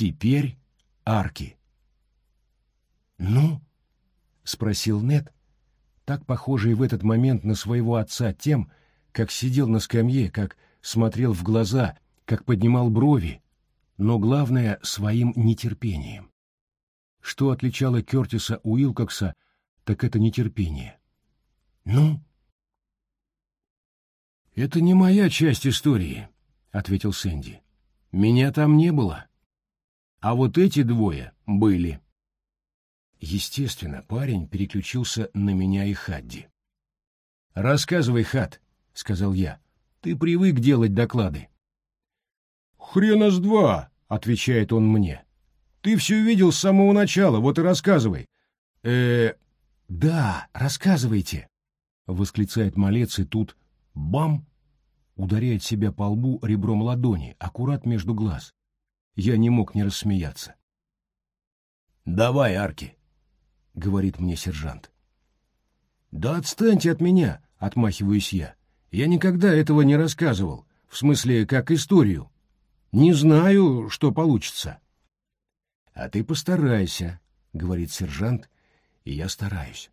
Теперь арки. «Ну?» — спросил Нед, так похожий в этот момент на своего отца тем, как сидел на скамье, как смотрел в глаза, как поднимал брови, но главное — своим нетерпением. Что отличало Кертиса Уилкокса, так это нетерпение. «Ну?» «Это не моя часть истории», — ответил Сэнди. «Меня там не было. А вот эти двое были». Естественно, парень переключился на меня и Хадди. «Рассказывай, Хад», — сказал я. «Ты привык делать доклады». «Хрена с два», — отвечает он мне. «Ты все видел с самого начала, вот и рассказывай». «Э, да, рассказывайте», — восклицает малец, и тут бам! Ударяет себя по лбу ребром ладони, аккурат между глаз. Я не мог не рассмеяться. «Давай, Арки», — говорит мне сержант. «Да отстаньте от меня», — отмахиваюсь я. «Я никогда этого не рассказывал, в смысле, как историю. Не знаю, что получится». «А ты постарайся», — говорит сержант, и я стараюсь.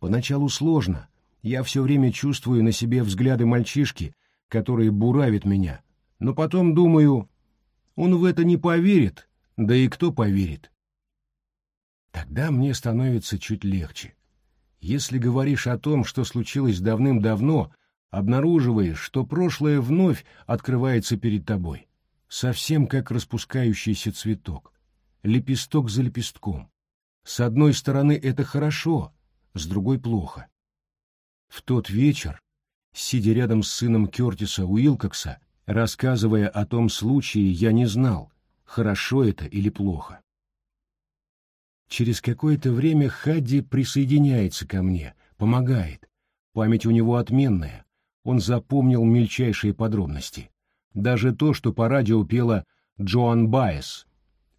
Поначалу сложно, я все время чувствую на себе взгляды мальчишки, которые буравят меня, но потом думаю, он в это не поверит, да и кто поверит. Тогда мне становится чуть легче. Если говоришь о том, что случилось давным-давно, обнаруживаешь, что прошлое вновь открывается перед тобой, совсем как распускающийся цветок, лепесток за лепестком. С одной стороны это хорошо, с другой плохо. В тот вечер, сидя рядом с сыном Кертиса Уилкокса, рассказывая о том случае, я не знал, хорошо это или плохо. Через какое-то время Хадди присоединяется ко мне, помогает. Память у него отменная. Он запомнил мельчайшие подробности. Даже то, что по радио пела Джоан Байес.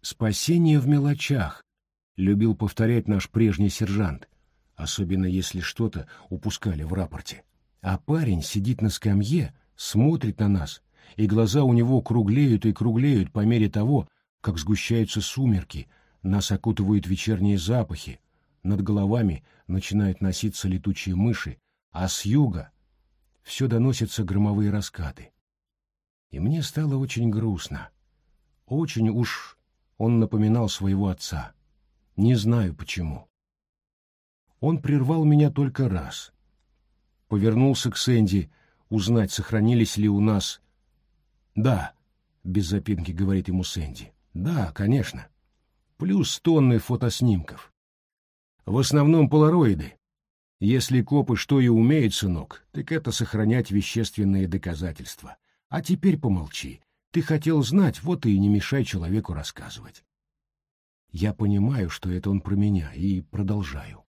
«Спасение в мелочах», — любил повторять наш прежний сержант, особенно если что-то упускали в рапорте. А парень сидит на скамье, смотрит на нас, и глаза у него круглеют и круглеют по мере того, как сгущаются сумерки, нас окутывают вечерние запахи, над головами начинают носиться летучие мыши, а с юга все доносятся громовые раскаты. И мне стало очень грустно. Очень уж он напоминал своего отца. Не знаю почему. Он прервал меня только раз. Повернулся к Сэнди, узнать, сохранились ли у нас... «Да», — без запинки говорит ему Сэнди. «Да, конечно» плюс тонны фотоснимков. В основном полароиды. Если копы что и умеют, сынок, так это сохранять вещественные доказательства. А теперь помолчи. Ты хотел знать, вот и не мешай человеку рассказывать. Я понимаю, что это он про меня, и продолжаю.